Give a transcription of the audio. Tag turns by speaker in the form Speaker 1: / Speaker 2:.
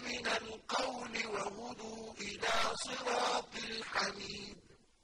Speaker 1: من القول وهدوا إلى صراط الحميد.